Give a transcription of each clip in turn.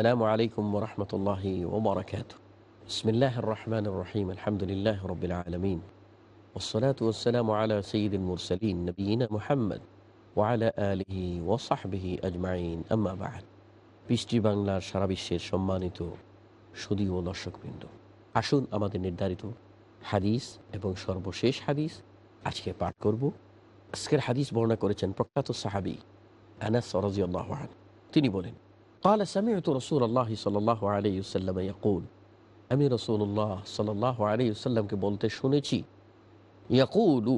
السلام عليكم ورحمة الله وبركاته بسم الله الرحمن الرحيم الحمد لله رب العالمين والصلاة والسلام على سيد المرسلين نبينا محمد وعلى آله وصحبه أجمعين أما بعد বৃষ্টি বাংলার সারা বিশ্বের সম্মানিত সুদী ও দর্শকবৃন্দ আসুন আমাদের নির্ধারিত হাদিস এবং সর্বশেষ হাদিস আজকে পাঠ করব আজকের হাদিস বর্ণনা করেছেন প্রখ্যাত সাহাবি আনাস রাজিয়াল্লাহু আনহু তিনি বলেন قال سمعت رسول الله صلى الله عليه وسلم يقول আমি রসুল্লাহ সাল্লাহ আলী সাল্লামকে বলতে শুনেছি ইয়াকুলু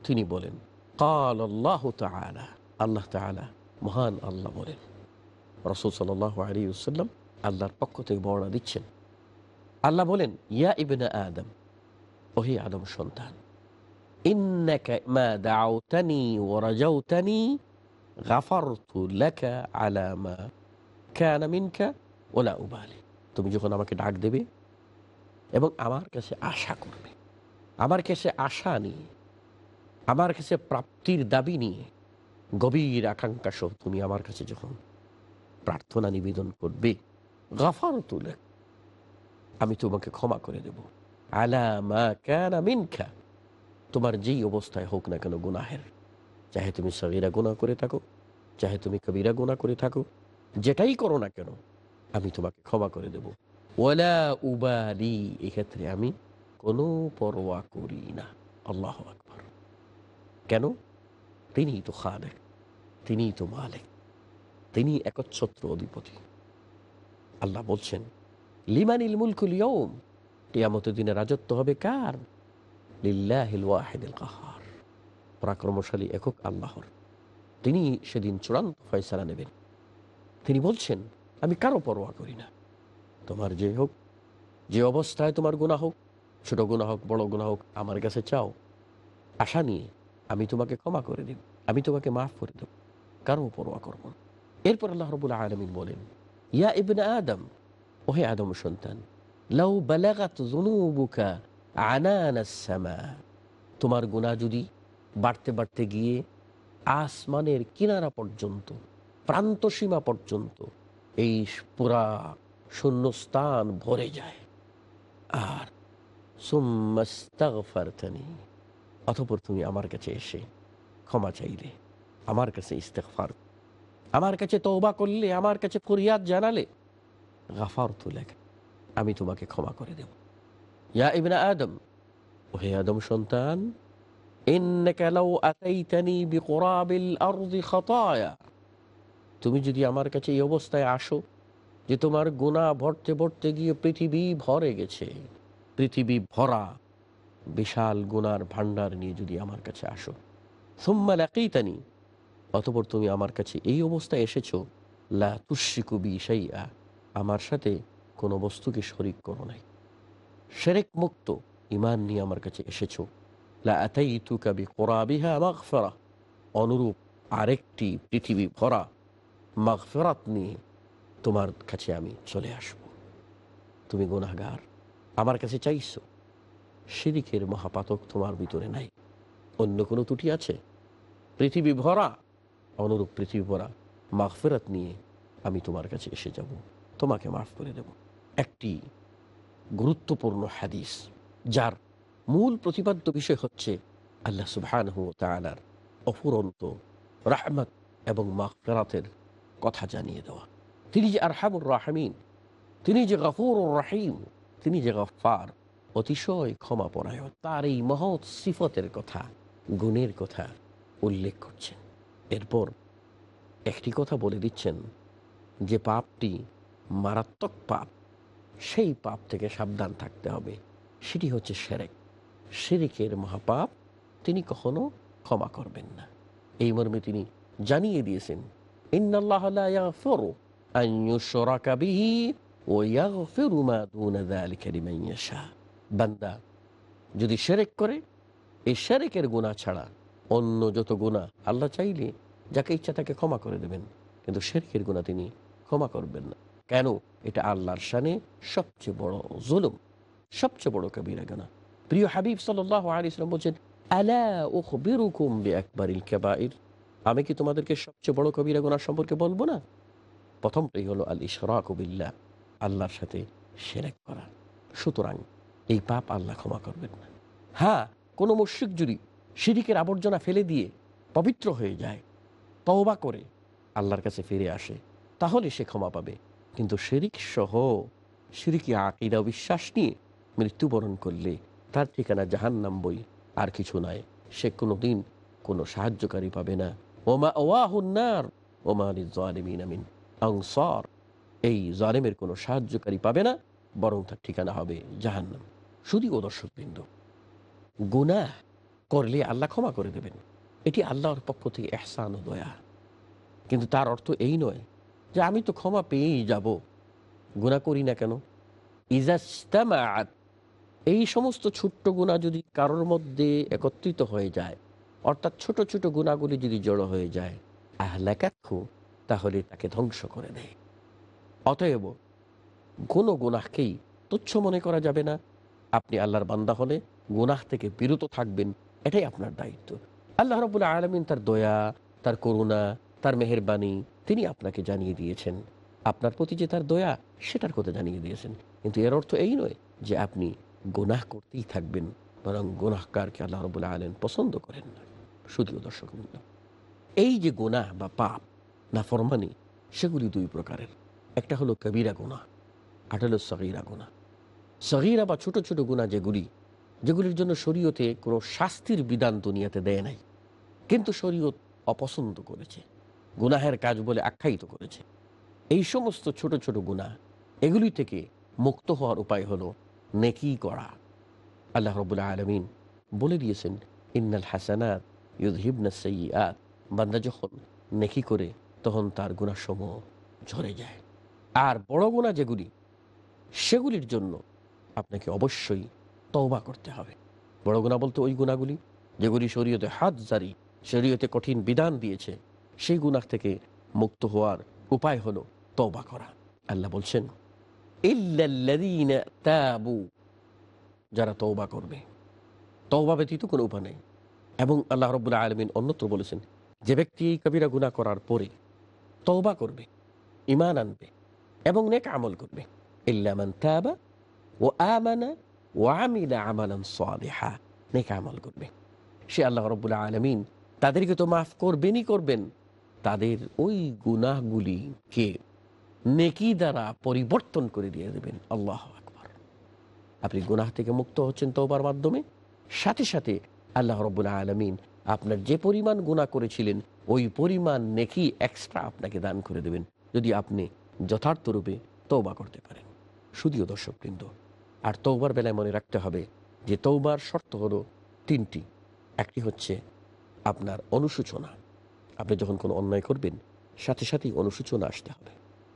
তিনি বলেন কাল আল্লাহ তালা আল্লাহ তালা মহান আল্লাহ বলেন রসুল সাল্লাহ আলী সাল্লাম আল্লাহর পক্ষ থেকে বর্ণনা দিচ্ছেন আল্লাহ বলেন ইয়া ইবনে আদম ওহি আদম সন্তান ইন্নাকা মা দাউতানি ওয়ারাজাউতানি গাফারতু লাকা আলা মা কানা ওলা উবালি। তুমি যখন আমাকে ডাক দেবে এবং আমার কাছে আশা করবে, আমার কাছে আশা নিয়ে, আমার কাছে প্রাপ্তির দাবি নিয়ে গভীর আকাঙ্ক্ষা সহ তুমি আমার কাছে যখন প্রার্থনা নিবেদন করবে গাফার তুলে আমি তোমাকে ক্ষমা করে দেব। আলামা তোমার যেই অবস্থায় হোক না কেন গুনাহের, চাহে তুমি সগিরা গুণা করে থাকো, চাহে তুমি কবিরা গুণা করে থাকো। যেটাই করো না কেন, আমি তোমাকে ক্ষমা করে দেব। ওলা উবালি, এক্ষেত্রে আমি কোনো পরোয়া করি না। আল্লাহ আকবর। কেন? তিনি তো খালেক তিনি তো মালেক তিনি একচ্ছত্র অধিপতি। আল্লাহ বলছেন, লিমানিল মুলকুল ইয়ম টিয়ামতের দিনে রাজত্ব হবে কার? কাহার। পরাক্রমশালী একক আল্লাহর। তিনি সেদিন চূড়ান্ত ফয়সালা নেবেন। তিনি বলছেন, আমি কারও পরোয়া করি না। তোমার যে হোক, যে অবস্থায় তোমার গুণা হোক, ছোট গুণা হোক, বড় গুণা হোক, আমার কাছে চাও। আশা নিয়ে আমি তোমাকে ক্ষমা করে দেব। আমি তোমাকে মাফ করে দেব। কারও পরোয়া করব না। এরপর আল্লাহ রবুল্লা আলমিন বলেন, ইয়া ইবনে আদম, ওহে আদম সন্তান, লাউ বালাগাত তোমার গুণা যদি বাড়তে বাড়তে গিয়ে আসমানের কিনারা পর্যন্ত প্রান্ত সীমা পর্যন্ত এই পুরা শূন্যস্থান ভরে যায়। আর সুম্মাস্তাগফারতানি অতপর তুমি আমার কাছে এসে ক্ষমা চাইলে, আমার কাছে ইস্তেকফার আমার কাছে তওবা করলে, আমার কাছে ফরিয়াদ জানালে গাফার তুলে আমি তোমাকে ক্ষমা করে দেব। ইয়া ইবনা আদম, ওহে আদম সন্তান, ইন্নাকা লাউ আতাইতানি বিকুরাবিল আরদি খাতায়া তুমি যদি আমার কাছে এই অবস্থায় আসো যে তোমার গুণা ভরতে ভরতে গিয়ে পৃথিবী ভরে গেছে, পৃথিবী ভরা, বিশাল গুনার ভাণ্ডার নিয়ে যদি আমার কাছে আসো। সোম্মা লাকিতানি, অতপর তুমি আমার কাছে এই অবস্থায় এসেছ, লা তুশিকু বিষাইয়া আমার সাথে কোনো বস্তুকে শরিক করো নাই। সেরেক মুক্ত ইমান নিয়ে আমার কাছে এসেছ। লা আতাই তুকাবি কোরাবিহা মাগফেরা, অনুরূপ আরেকটি পৃথিবী ভরা মাগফেরাত নিয়ে তোমার কাছে আমি চলে আসব। তুমি গুনাগার আমার কাছে চাইছো শিরিকের মহাপাতক তোমার ভিতরে নাই। অন্য কোনো ত্রুটি আছে? পৃথিবী ভরা, অনুরূপ পৃথিবী ভরা মাগফেরাত নিয়ে আমি তোমার কাছে এসে যাব। তোমাকে মাফ করে দেব। একটি গুরুত্বপূর্ণ হাদিস, যার মূল প্রতিপাদ্য বিষয় হচ্ছে আল্লাহ সুবহান তালার অফুরন্ত রাহমত এবং মাগফেরাতের কথা জানিয়ে দেওয়া। তিনি যে আরহামুর রাহমিন, তিনি যে গফুর রাহিম, তিনি যে গফার অতিশয় ক্ষমা পরায়ণ তার এই মহৎ সিফতের কথা, গুণের কথা উল্লেখ করছেন। এরপর একটি কথা বলে দিচ্ছেন যে পাপটি মারাত্মক পাপ, সেই পাপ থেকে সাবধান থাকতে হবে। সেটি হচ্ছে সেরেক। শিরিকের মহাপাপ তিনি কখনো ক্ষমা করবেন না। এই মর্মে তিনি জানিয়ে দিয়েছেন বান্দা, যদি শিরক করে, এই শিরকের গুনাহ ছাড়া অন্য যত গুনাহ আল্লাহ চাইলে যাকে ইচ্ছা তাকে ক্ষমা করে দেবেন, কিন্তু শিরকের গুনাহ তিনি ক্ষমা করবেন না। কেন? এটা আল্লাহর শানে সবচেয়ে বড় জুলুম, সবচেয়ে বড় কবিরা গুনাহ। প্রিয় হাবিব সাল্লাল্লাহু আলাইহি সাল্লাম বলছেন, আলা উখবিরুকুম বিআকবারিল কাবাইর? আমি কি তোমাদেরকে সবচেয়ে বড় কবিরা গুনাহ সম্পর্কে বলব না? প্রথমটাই হলো আল ইশরাকু বিল্লাহ, আল্লাহর সাথে শিরক করা। সুতরাং এই পাপ আল্লাহ ক্ষমা করবেন না। হ্যাঁ কোনো মুশ্রিক যদি শিরিকের আবর্জনা ফেলে দিয়ে পবিত্র হয়ে যায়, তওবা করে আল্লাহর কাছে ফিরে আসে, তাহলে সে ক্ষমা পাবে। কিন্তু শিরিক সহ শিরিকি আকিদা বিশ্বাস নিয়ে মৃত্যুবরণ করলে তার ঠিকানা জাহান্নাম বই আর কিছু নয়। সে কোনো দিন কোনো সাহায্যকারী পাবে না। ওমা ওয়াহুন্নার ওমা আলী জালিমিন আমিন আংসর এই জালেমের কোনো সাহায্যকারী পাবে না, বরং তার ঠিকানা হবে জাহান্নাম। শুধু ও দর্শকবৃন্দ, গুনাহ করলে আল্লাহ ক্ষমা করে দেবেন। এটি আল্লাহর পক্ষ থেকে এহসান দয়া। কিন্তু তার অর্থ এই নয় যে আমি তো ক্ষমা পেয়েই যাব। গুণা করি না কেন? ইজাস্তামাত এই সমস্ত ছোট্ট গুণা যদি কারোর মধ্যে একত্রিত হয়ে যায় অর্থাৎ ছোট ছোট গুণাগুলি যদি জড়ো হয়ে যায় আহলাকাক্ষু তাহলে তাকে ধ্বংস করে দেয়। অতএব কোনো গুনাহকেই তুচ্ছ মনে করা যাবে না। আপনি আল্লাহর বান্দা হলে গুনাহ থেকে বিরত থাকবেন, এটাই আপনার দায়িত্ব। আল্লাহ রবুল্লা আলমিন তার দয়া, তার করুণা, তার মেহেরবানি তিনি আপনাকে জানিয়ে দিয়েছেন। আপনার প্রতি যে তার দয়া, সেটার কথা জানিয়ে দিয়েছেন। কিন্তু এর অর্থ এই নয় যে আপনি গুনাহ করতেই থাকবেন, বরং গুনাহকারকে আল্লাহ রবুল্লা আলম পছন্দ করেন না। শুধুও দর্শক। এই যে গুনাহ বা পাপ না ফরমানি, সেগুলি দুই প্রকারের। একটা হলো কবিরা গোনা আর হলো সগিরা গুণা। সগিরা বা ছোট ছোট গুণা যেগুলি, যেগুলির জন্য শরীয়তে কোনো শাস্তির বিধান দুনিয়াতে দেয় নাই। কিন্তু শরীয়ত অপছন্দ করেছে, গুনাহের কাজ বলে আখ্যায়িত করেছে। এই সমস্ত ছোট ছোট গুণা, এগুলি থেকে মুক্ত হওয়ার উপায় হলো নেকি করা। আল্লাহ রবুল্লা আলমিন বলে দিয়েছেন, ইন্নাল হাসানাত ইউদহিবনা সৈয়াত বান্দা যখন নেকি করে, তখন তার গুণাসমূহ ঝরে যায়। আর বড় গুণা যেগুলি, সেগুলির জন্য আপনাকে অবশ্যই তওবা করতে হবে। বড় গুণা বলতে ওই গুণাগুলি যেগুলি শরীয়তে হাত জারি, শরীয়তে কঠিন বিধান দিয়েছে, সেই গুণার থেকে মুক্ত হওয়ার উপায় হলো তওবা করা। আল্লাহ বলছেন যারা তওবা করবে। তওবা ব্যতীত কোনো উপায় নেই। এবং আল্লাহ রব্বুল্লাহ আলমিন অন্যত্র বলেছেন, যে ব্যক্তি কবিরা গুণা করার পরে তওবা করবে ইমান আনবে এবং নেক আমল করবে। ইল্লামান তাবা ও আমানা ও আমিলা আমালান সালিহা, নেক আমল করবে। সে আল্লাহ রব্বুল্লাহ আলমিন তাদেরকে তো মাফ করবেনই করবেন। তাদের ওই গুনাহগুলিকে নেকি দ্বারা পরিবর্তন করে দিয়ে দেবেন। আল্লাহ আকবর। আপনি গুনাহ থেকে মুক্ত হচ্ছেন তওবার মাধ্যমে, সাথে সাথে আল্লাহ রব্বুল্লাহ আলমিন আপনার যে পরিমাণ গুণা করেছিলেন, ওই পরিমাণ নেকি এক্সট্রা আপনাকে দান করে দেবেন, যদি আপনি যথার্থ রূপে তৌবা করতে পারেন। শুধুও দর্শকবৃন্দ, আর তৌবার বেলায় মনে রাখতে হবে যে তৌবার শর্ত হলো তিনটি। একটি হচ্ছে আপনার অনুসূচনা আপনি যখন কোনো অন্যায় করবেন, সাথে সাথেই অনুসূচনা আসতে হবে।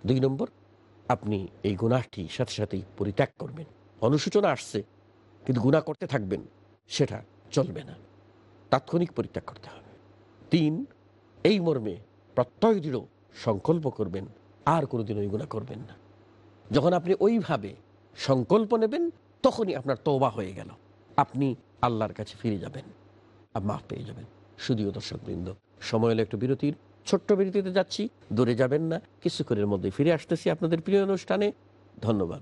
দুই নম্বর, আপনি এই গুনাহটি সাথে সাথেই পরিত্যাগ করবেন। অনুসূচনা আসছে, কিন্তু গুনাহ করতে থাকবেন, সেটা চলবে না। তাৎক্ষণিক পরিত্যাগ করতে হবে। তিন, এই মর্মে প্রত্যয় দৃঢ় সংকল্প করবেন, আর কোনোদিন ওই গুণা করবেন না। যখন আপনি ওইভাবে সংকল্প নেবেন, তখনই আপনার তওবা হয়ে গেল। আপনি আল্লাহর কাছে ফিরে যাবেন আর মাফ পেয়ে যাবেন। শুধুও দর্শকবৃন্দ, সময় হলো একটু বিরতির। ছোট্ট বিরতিতে যাচ্ছি, দূরে যাবেন না। কিছুক্ষণের মধ্যে ফিরে আসতেছি আপনাদের প্রিয় অনুষ্ঠানে। ধন্যবাদ।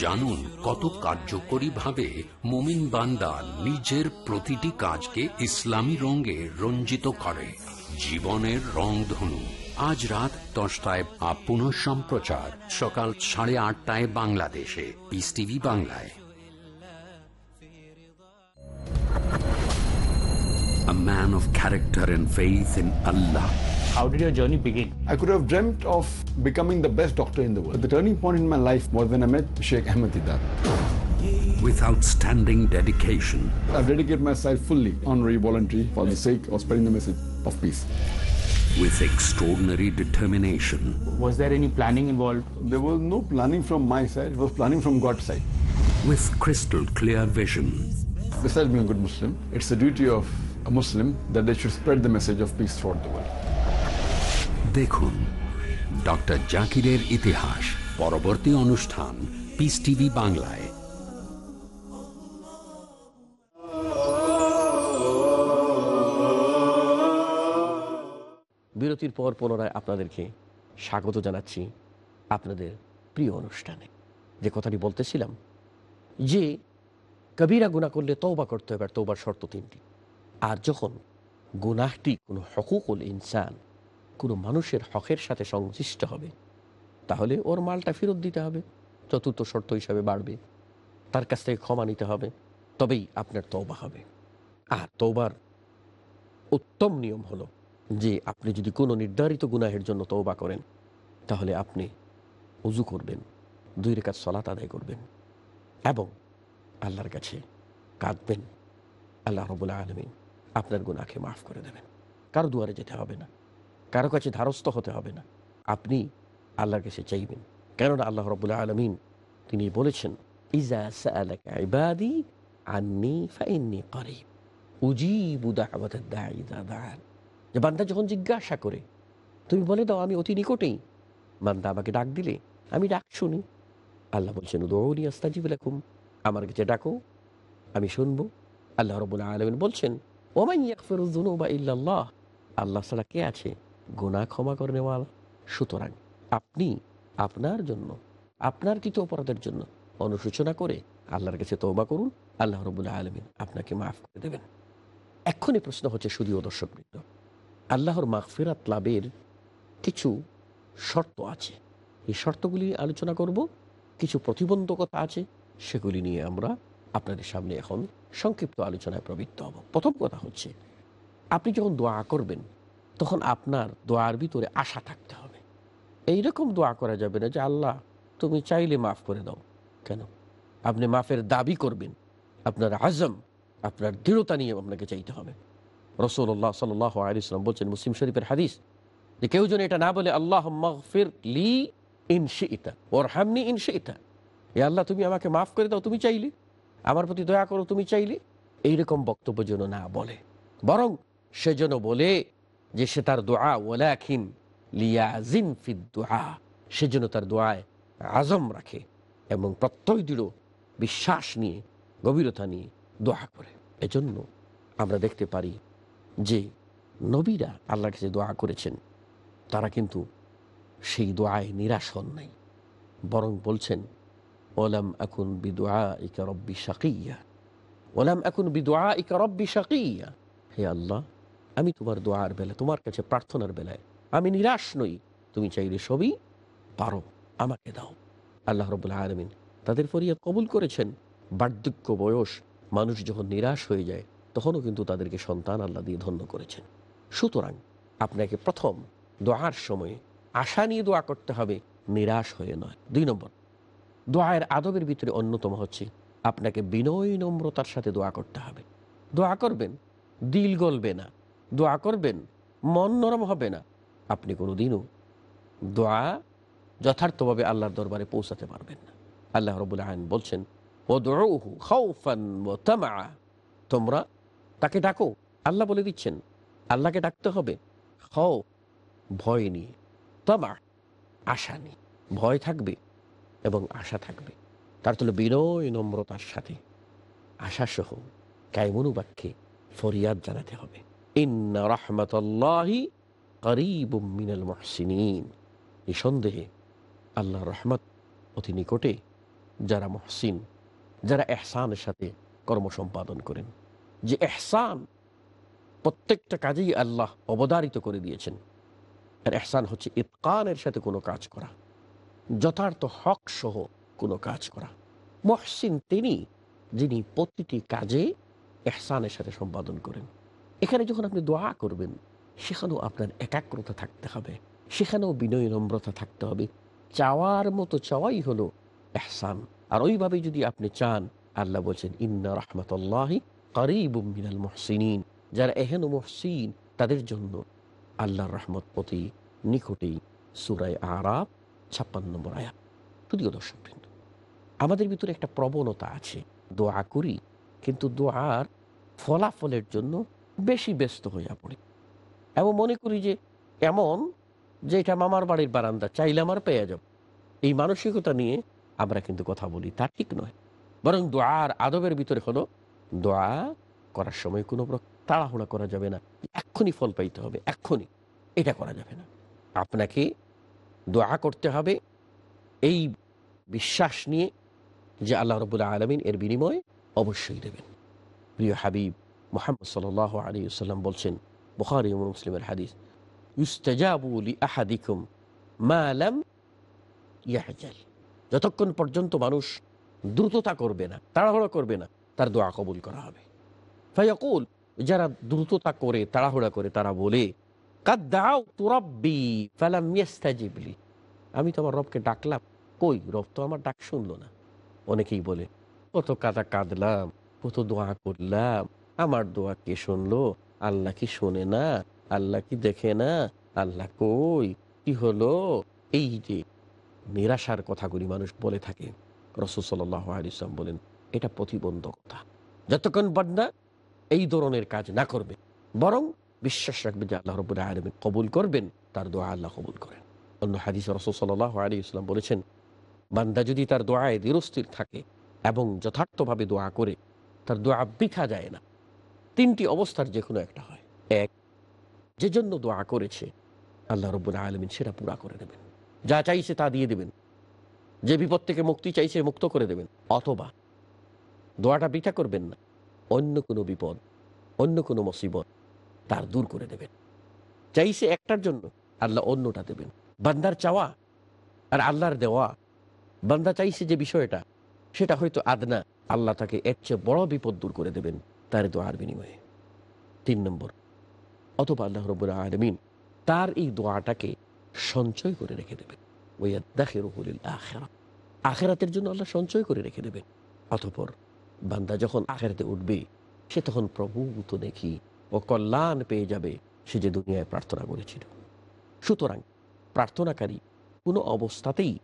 জানুন কত কার্যকরী ভাবে মোমিন বান্দা নিজের প্রতিটি কাজকে ইসলামী রঙে রঞ্জিত করে। জীবনের রংধনু আজ রাত দশটায় আপ পুনঃ সম্প্রচার। সকাল সাড়ে আটটায় বাংলাদেশে। পিস টিভি বাংলায়। A man of character and faith in Allah. How did your journey begin? I could have dreamt of becoming the best doctor in the world. The turning point in my life was when I met Sheikh Ahmed Didat. With outstanding dedication, I've dedicated myself fully, honorary, voluntary, for the sake of spreading the message of peace. with extraordinary determination, Was there any planning involved? There was no planning from my side, it was planning from God's side. with crystal clear vision, Besides being a good Muslim, it's the duty of a Muslim that they should spread the message of peace throughout the world. দেখুন doctor জাকিরের ইতিহাস, পরবর্তী অনুষ্ঠান piece TV বাংলায়। বিরতির পর পুনরায় আপনাদেরকে স্বাগত জানাচ্ছি আপনাদের প্রিয় অনুষ্ঠানে। যে কথাটি বলতেছিলাম, যে কবিরা গুণা করলে তৌবা করতে হবে, আর তৌবার শর্ত তিনটি। আর যখন গুনাহটি কোনো হকুকুল ইনসান কোনো মানুষের হকের সাথে সংশ্লিষ্ট হবে। তাহলে ওর মালটা ফেরত দিতে হবে। চতুর্থ শর্ত হিসাবে বাড়বে। তার কাছ থেকে ক্ষমা নিতে হবে। তবেই আপনার তৌবা হবে। আর তৌবার উত্তম নিয়ম হলো যে আপনি যদি কোনো নির্ধারিত গুনাহের জন্য তৌবা করেন, তাহলে আপনি উজু করবেন, দুই রেখাত সলাত আদায় করবেন এবং আল্লাহর কাছে কাঁদবেন। আল্লাহ রবুল্লা আলমিন আপনার গুনাকে মাফ করে দেবেন। কারও দুয়ারে যেতে হবে না। কারও কাছে ধারস্থ হতে হবে না। আপনি আল্লাহর কাছে চাইবেন। কেননা আল্লাহ রবুল্লা আলমিন তিনি বলেছেন আন্নি বান্দা যখন জিজ্ঞাসা করে, তুমি বলে দাও, আমি অতি নিকটেই। বান্দা আমাকে ডাক দিলে, আমি ডাক শুনি। আল্লাহ বলছেন উদৌনি আস্তাজিব লাকুম। আমার কাছে ডাকো, আমি শুনব। আল্লাহ রবুল্লা আলমিন বলছেন ওমাই ইয়াকফিরুদ্দুনুবা ইল্লাল্লাহ? আল্লাহ ছাড়া কে আছে? গুনাহ ক্ষমা করে নেওয়াল সুতরাং আপনি আপনার জন্য, আপনার কৃত অপরাধের জন্য অনুশোচনা করে আল্লাহর কাছে তৌবা করুন। আল্লাহ রবুল্লা আলমিন আপনাকে মাফ করে দেবেন। এক্ষুনি প্রশ্ন হচ্ছে শুধুও দর্শকবৃন্দ, আল্লাহর মাগফিরাত লাভের কিছু শর্ত আছে। এই শর্তগুলি আলোচনা করব, কিছু প্রতিবন্ধকতা আছে, সেগুলি নিয়ে আমরা আপনাদের সামনে এখন সংক্ষিপ্ত আলোচনায় প্রবৃত্ত হব। প্রথম কথা হচ্ছে, আপনি যখন দোয়া করবেন তখন আপনার দোয়ার ভিতরে আশা থাকতে হবে। এইরকম দোয়া করা যাবে না যে, আল্লাহ, তুমি চাইলে মাফ করে দাও। কেন? আপনি মাফের দাবি করবেন। আপনার আজম, আপনার দৃঢ়তা নিয়ে আপনাকে চাইতে হবে। রসুল্লাহ সাল আলিয়াল্লাম বলছেন মুসলিম শরীফের হাদিস যে, কেউ যেন এটা না বলে আল্লাহ মগফির লি ইনশে ইতা ওর হামনি ইনশে ইতা এ আল্লাহ, তুমি আমাকে মাফ করে দাও, তুমি চাইলে। আমার প্রতি দয়া করো, তুমি চাইলে। এইরকম বক্তব্য যেন না বলে। বরং সে যেন বলে যে সে তার দোয়া ওলাখিন লিয়াজিম ফিদ দোয়া, সে যেন তার দোয়ায় আজম রাখে এবং প্রত্যয় দৃঢ় বিশ্বাস নিয়ে, গভীরতা নিয়ে দোয়া করে। এজন্য আমরা দেখতে পারি যে নবীরা আল্লাহর কাছে দোয়া করেছেন, তারা কিন্তু সেই দোয়ায় নিরাশ হন নাই, বরং বলছেন ওলাম এখন বিদোয়া ইকা রব্বি শাকিয়া ওলাম এখন বিদোয়া ইকা রব্বি শাকিয়া, হে আল্লাহ আমি তোমার দোয়ার বেলায়, তোমার কাছে প্রার্থনার বেলায়। আমি নিরাশ নই। তুমি চাইলে সবই পারো। আমাকে দাও। আল্লাহ রবুল্লা আলমিন তাদের ফরিয়াদ কবুল করেছেন। বার্ধক্য বয়স, মানুষ যখন নিরাশ হয়ে যায়, তখনও কিন্তু তাদেরকে সন্তান আল্লাহ দিয়ে ধন্য করেছেন। সুতরাং আপনাকে প্রথম দোয়ার সময়ে আশা নিয়ে দোয়া করতে হবে, নিরাশ হয়ে নয়। দুই নম্বর, দোয়ায়ের আদবের ভিতরে অন্যতম হচ্ছে আপনাকে বিনয় নম্রতার সাথে দোয়া করতে হবে। দোয়া করবেন, দিল গলবে না। দোয়া করবেন, মন নরম হবে না। আপনি কোনোদিনও দোয়া যথার্থভাবে আল্লাহর দরবারে পৌঁছাতে পারবেন না। আল্লাহ রবুল আইন বলছেন ও দৌহু খাউফান তোমরা তাকে ডাকো। আল্লাহ বলে দিচ্ছেন, আল্লাহকে ডাকতে হবে। খাও ভয় নিয়ে। তামা আশা নিয়ে। ভয় থাকবে এবং আশা থাকবে। তার তুলে বিনয় নম্রতার সাথে আশাসহ কায়মনু বাক্যে ফরিয়াদ জানাতে হবে। মিনাল নিঃসন্দেহে আল্লাহ রহমত অতি নিকটে যারা মহসিন, যারা এহসানের সাথে কর্ম সম্পাদন করেন। যে এহসান প্রত্যেকটা কাজেই আল্লাহ অবদারিত করে দিয়েছেন। আর এহসান হচ্ছে ইতকানের সাথে কোনো কাজ করা, যথার্থ হক সহ কোনো কাজ করা। মহসিন তিনি যিনি প্রতিটি কাজে এহসানের সাথে সম্পাদন করেন। এখানে যখন আপনি দোয়া করবেন, সেখানেও আপনার একাগ্রতা থাকতে হবে, সেখানেও বিনয় নম্রতা থাকতে হবে। চাওয়ার মতো চাওয়াই হলো এহসান আর ওইভাবে যদি আপনি চান, আল্লাহ বলছেন, ইন্না রহমতুল্লাহি করিবুম মিনাল মহসিনিন। যারা এহেন মহসিন, তাদের জন্য আল্লাহর রহমত প্রতি নিকটেই সুরায় আরাব ছাপ্পান্ন নম্বর আয়াত। যদিও দর্শকবৃন্দ আমাদের ভিতরে একটা প্রবণতা আছে। দোয়া করি, কিন্তু দোয়ার ফলাফলের জন্য বেশি ব্যস্ত হইয়া পড়ি। এবং মনে করি যে এমন যে এটা মামার বাড়ির বারান্দা, চাইলে আমার পেয়ে যাব। এই মানসিকতা নিয়ে আমরা কিন্তু কথা বলি, তা ঠিক নয়। বরং দোয়ার আদবের ভিতরে হলো, দোয়া করার সময় কোনো তাড়াহুড়া করা যাবে না। এক্ষুনি ফল পাইতে হবে, এক্ষুনি। এটা করা যাবে না। আপনাকে দোয়া করতে হবে এই বিশ্বাস নিয়ে যে আল্লাহ রবুল্লা আলমিন এর বিনিময়ে অবশ্যই দেবেন। প্রিয় হাবিব মোহাম্মদ সাল আলী সাল্লাম বলছেন, বুখারি মুসলিমের হাদিস ইউস্তাজাবুলি আহাদিকুম মালাম ইয়াহজাল। যতক্ষণ পর্যন্ত মানুষ দ্রুততা করবে না, তাড়াহুড়া করবে না, তার দোয়া কবুল করা হবে। ফাইয়াকুল যারা দ্রুততা করে, তাড়াহুড়া করে, তারা বলে কাদ্দাও তুরব্বি ফালাম ইয়াস্তাজিবলি আমি তো আমার রবকে ডাকলাম, কই, রব তো আমার ডাক শুনলো না। অনেকেই বলে, কত কাদা কাঁদলাম, কত দোয়া করলাম আমার দোয়া কে শুনলো? আল্লাহ কি শোনে না? আল্লাহ কি দেখে না? আল্লাহ কই? কি হলো? এই যে নিরাশার কথাগুলি মানুষ বলে থাকে। রসুল সাল্লাহ বলেন, এটা প্রতিবন্ধকতা। যতক্ষণ বান্না এই ধরনের কাজ না করবে, বরং বিশ্বাস রাখবে যে আল্লাহ রবুল্লাহ আলমিন কবুল করবেন, তার দোয়া আল্লাহ কবুল করেন। অন্য হাদিস রসুল সাল্লাহ আলী ইসলাম বলেছেন, বান্দা যদি তার দোয়ায় দৃঢ়স্থির থাকে এবং যথার্থভাবে দোয়া করে, তার দোয়া বৃথা যায় না। তিনটি অবস্থার যে কোনো একটা হয়। এক, যে জন্য দোয়া করেছে, আল্লাহ রব্বুল আলমিন সেটা পুরা করে দেবেন। যা চাইছে তা দিয়ে দেবেন। যে বিপদ থেকে মুক্তি চাইছে মুক্ত করে দেবেন। অথবা দোয়াটা বৃথা করবেন না। অন্য কোনো বিপদ, অন্য কোনো মুসিবত তার দূর করে দেবেন। চাইছে একটার জন্য, আল্লাহ অন্যটা দেবেন। বান্দার চাওয়া আর আল্লাহর দেওয়া। বান্দা চাইছে যে বিষয়টা, সেটা হয়তো আদনা, আল্লাহ তাকে এর চেয়ে বড় বিপদ দূর করে দেবেন। তার দোয়ার বিনিময়ে। তিন নম্বর অথবা আল্লাহ রবুল আলমিন তার এই দোয়াটাকে সঞ্চয় করে রেখে দেবেন। আখেরা আখেরাতের জন্য আল্লাহ সঞ্চয় করে রেখে দেবেন। অতপর বান্দা যখন আখেরাতে উঠবে, সে তখন প্রভূত দেখি ও কল্যাণ পেয়ে যাবে, সে যে দুনিয়ায় প্রার্থনা করেছিল। সুতরাং প্রার্থনাকারী কোনো অবস্থাতেই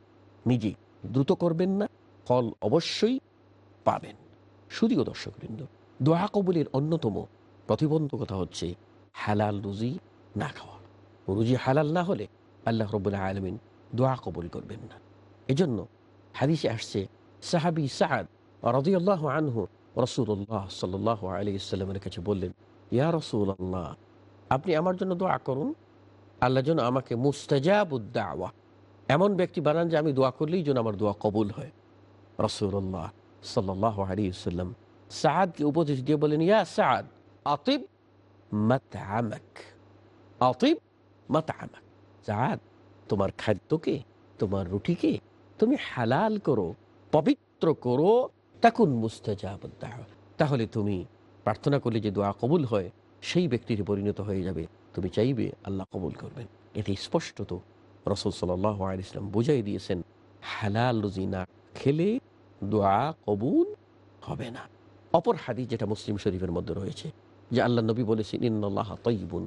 নিজে দ্রুত করবেন না, ফল অবশ্যই পাবেন। শুধুও দর্শকবৃন্দ দোয়া কবুলের অন্যতম প্রতিবন্ধকতা হচ্ছে হালাল রুজি না খাওয়া। রুজি হালাল না হলে আল্লাহ রবুল্লাহ আলমিন দোয়া কবুল করবেন না। এজন্য হাদিসে আসছে, সাহাবি সাহাদ রদিয়াল্লাহ আনহু রসুল্লাহ সাল্লাহ আলী ইসলামের কাছে বললেন, ইয়া রসুল আল্লাহ আপনি আমার জন্য দোয়া করুন। আল্লাহ যেন আমাকে মুস্তাজাবুদ্দাওয়া এমন ব্যক্তি বানান যে আমি দোয়া করলেই যেন আমার দোয়া কবুল হয়। রসুল্লাহ সাল্লাহ আলী সাদকে উপদেশ দিয়ে বলেন ইয়া সাদ আতিব মাতামাক আতিব মাতামাক সাদ তোমার খাদ্যকে তোমার রুটিকে তুমি হালাল করো পবিত্র করো তাকুন মুস্তাজাবুদ্দাহ তাহলে তুমি প্রার্থনা করলে যে দোয়া কবুল হয় সেই ব্যক্তির পরিণত হয়ে যাবে তুমি চাইবে আল্লাহ কবুল করবেন এটি স্পষ্টত রসুল সাল্লাহ ইসলাম বুঝাই দিয়েছেন হালাল রুজি না খেলে দোয়া কবুল হবে না অপর হাদি যেটা মুসলিম শরীফের মধ্যে রয়েছে, যে আল্লাহ নবী বলেছেন ইন্নআল্লাহ তৈবুন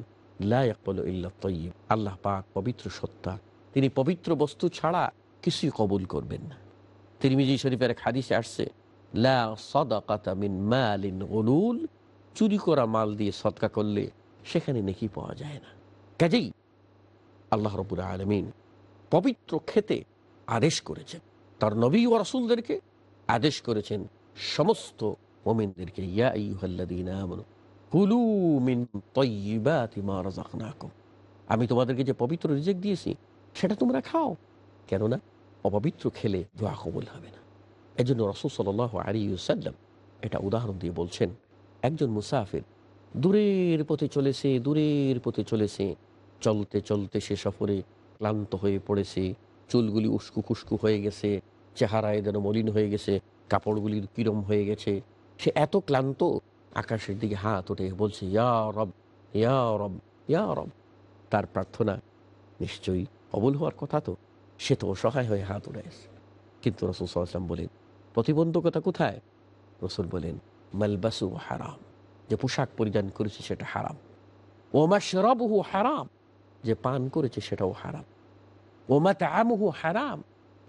লাকবল ইল্লা তৈব আল্লাহ পাক পবিত্র সত্তা। তিনি পবিত্র বস্তু ছাড়া কিছুই কবুল করবেন না। তিরমিজি শরীফের এক হাদিসে আসছে, লা চুরি করা মাল দিয়ে সদকা করলে সেখানে নেকি পাওয়া যায় না। কাজেই আল্লাহ রবুল আলমিন পবিত্র খেতে আদেশ করেছেন। তার নবী ও রাসুলদেরকে আদেশ করেছেন, সমস্ত মোমিনদেরকে ইয়া আমানু কুলু মিন তাইয়্যিবাতি মা রাযাকনাকুম আমি তোমাদেরকে যে পবিত্র রিজেক দিয়েছি, সেটা তোমরা খাও। কেননা অপবিত্র খেলে দোয়া কবুল হবে না। এজন্য রসুল সাল্লাহ আলী সাল্লাম এটা উদাহরণ দিয়ে বলছেন, একজন মুসাফির দূরের পথে চলেছে, দূরের পথে চলেছে, চলতে চলতে সে সফরে ক্লান্ত হয়ে পড়েছে, চুলগুলি উস্কু খুস্কু হয়ে গেছে, চেহারায় যেন মলিন হয়ে গেছে কাপড়গুলির কিরম হয়ে গেছে সে এত ক্লান্ত, আকাশের দিকে হাত ওঠে বলছে, ইয়া রব, ইয়া তার প্রার্থনা নিশ্চয়ই অবল হওয়ার কথা তো। সে তো অসহায় হয়ে হাত উড়াইছে কিন্তু রসুল সাল্লাম বলেন, প্রতিবন্ধকতা কোথায়? রসুল বলেন, মালবাসু হারাম। যে পোশাক পরিধান করেছে সেটা হারাম। ওমা শরবহু হারাম। যে পান করেছে সেটাও হারাম। ওমা তামহু হারাম।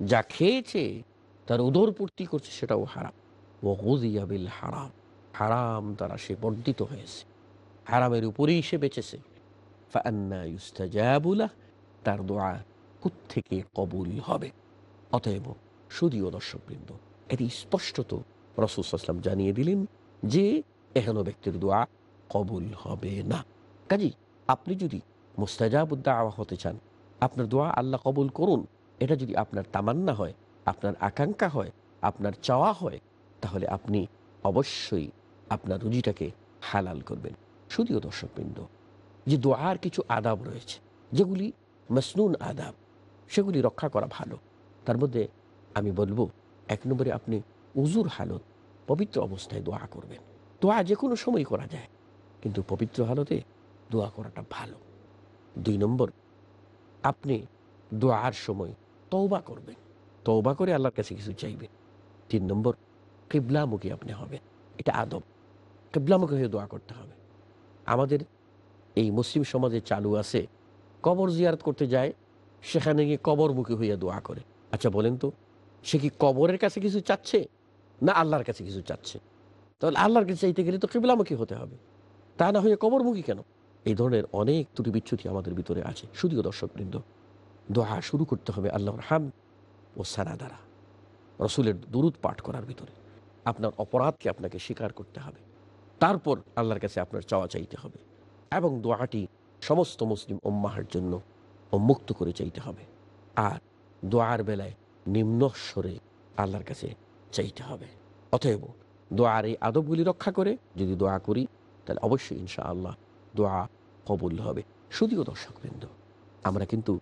যা খেয়েছে, তার উদর পূর্তি করছে সেটাও হারাম। ও গুদিয়াবিল হারাম। হারাম দ্বারা সে বর্ধিত হয়েছে। হারামের উপরেই সে বেঁচেছে। তার দোয়া থেকে কবুল হবে? অতএব সুদীয় দর্শকবৃন্দ, এটি স্পষ্টত রসুলাম জানিয়ে দিলেন যে, এহেন ব্যক্তির দোয়া কবুল হবে না। কাজী, আপনি যদি মুস্তাজাবুদ্দা হতে চান, আপনার দোয়া আল্লাহ কবুল করুন। এটা যদি আপনার তামান্না হয়, আপনার আকাঙ্ক্ষা হয়, আপনার চাওয়া হয় তাহলে আপনি অবশ্যই আপনার রুজিটাকে হালাল করবেন। শুধুও দর্শকবৃন্দ, যে দোয়ার কিছু আদাব রয়েছে, যেগুলি মসনুন আদাব, সেগুলি রক্ষা করা ভালো। তার মধ্যে আমি বলব, এক নম্বরে আপনি উজুর হালত, পবিত্র অবস্থায় দোয়া করবেন। দোয়া যে কোনো সময় করা যায়, কিন্তু পবিত্র হালতে দোয়া করাটা ভালো। দুই নম্বর, আপনি দোয়ার সময় তৌবা করবেন। তৌবা করে আল্লাহর কাছে কিছু চাইবেন। তিন নম্বর কেবলামুখী আপনি হবেন। এটা আদব। কেবলামুখী হয়ে দোয়া করতে হবে। আমাদের এই মুসলিম সমাজে চালু আছে কবর জিয়ারত করতে যায়, সেখানে গিয়ে কবরমুখী হইয়া দোয়া করে। আচ্ছা বলেন তো, সে কি কবরের কাছে কিছু চাচ্ছে না আল্লাহর কাছে কিছু চাচ্ছে? তাহলে আল্লাহর কাছে চাইতে গেলে তো কেবলামুখী হতে হবে। তা না হয়ে কবরমুখী কেন? এই ধরনের অনেক ত্রুটি বিচ্ছুতি আমাদের ভিতরে আছে। শুধুও দর্শকবৃন্দ, দোয়া শুরু করতে হবে আল্লাহর হাম ও সারা দ্বারা। রসুলের দুরুদ পাঠ করার ভিতরে। আপনার অপরাধকে আপনাকে স্বীকার করতে হবে। তারপর আল্লাহর কাছে আপনার চাওয়া চাইতে হবে এবং দোয়াটি সমস্ত মুসলিম ওম্মাহার জন্য উন্মুক্ত করে চাইতে হবে। আর দোয়ার বেলায় নিম্ন স্বরে আল্লাহর কাছে চাইতে হবে। অতএব দোয়ার এই আদবগুলি রক্ষা করে যদি দোয়া করি, তাহলে অবশ্যই ইনশা আল্লাহ দোয়া কবুল হবে। শুধুও দর্শকবৃন্দ, আমরা কিন্তু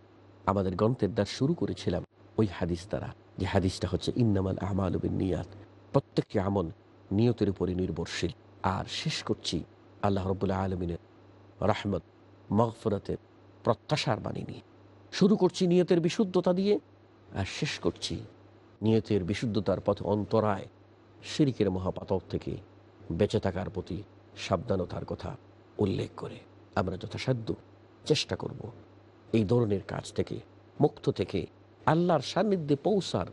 আমাদের গ্রন্থের দ্বার শুরু করেছিলাম ওই হাদিস দ্বারা। যে হাদিসটা হচ্ছে, ইন্নামাল আহমাল নিয়াত। প্রত্যেকটি আমল নিয়তের উপরে নির্ভরশীল। আর শেষ করছি আল্লাহ রবুল্লাহ আলমিনের রাহমত, মগফরতের প্রত্যাশার বাণী নিয়ে। শুরু করছি নিয়তের বিশুদ্ধতা দিয়ে, আর শেষ করছি নিয়তের বিশুদ্ধতার পথে অন্তরায় শিরিকের মহাপাতক থেকে বেঁচে থাকার প্রতি সাবধানতার কথা উল্লেখ করে আমরা যথাসাধ্য চেষ্টা করব এই ধরনের কাজ থেকে, মুক্ত থেকে আল্লাহর সান্নিধ্যে পৌঁছার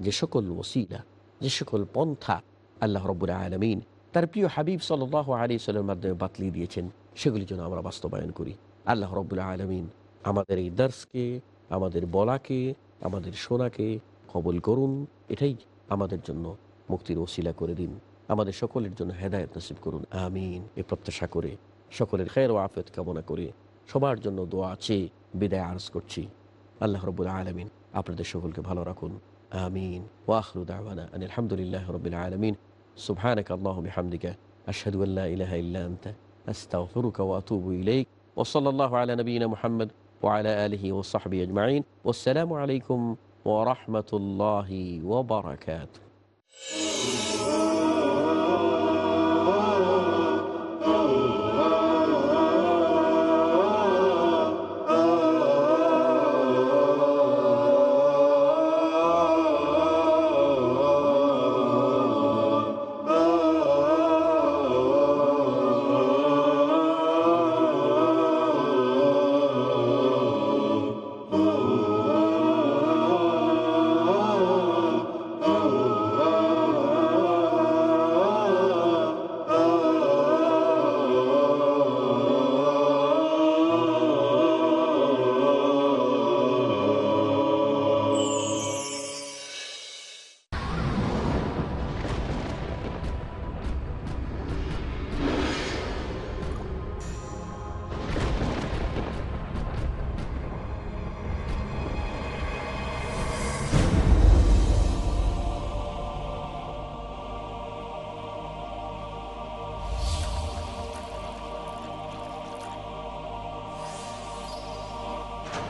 যে সকল ওসিলা যে সকল পন্থা আল্লাহ রব্বুল আলমিন তার প্রিয় হাবিব সাল আলী সাল্লের মাধ্যমে বাতলি দিয়েছেন, সেগুলি যেন আমরা বাস্তবায়ন করি। আল্লাহ রব্বুল্লাহ আলমিন আমাদের এই দার্সকে, আমাদের বলাকে, আমাদের শোনাকে কবল করুন। এটাই আমাদের জন্য মুক্তির ওসিলা করে দিন। আমাদের সকলের জন্য হেদায়ত নসিব করুন। আমিন। এ প্রত্যাশা করে সকলের খের ও আফেত কামনা করে সবার জন্য দোয়া চেয়ে বিদায় আরজ করছি। আল্লাহ রব্বুল আলমিন আপনাদের সকলকে ভালো রাখুন। آمين. وآخر دعوانا أن الحمد لله رب العالمين. سبحانك اللهم بحمدك أشهد أن لا إله إلا أنت أستغفرك وأتوب إليك. وصلى الله على نبينا محمد وعلى آله وصحبه أجمعين. والسلام عليكم ورحمة الله وبركاته.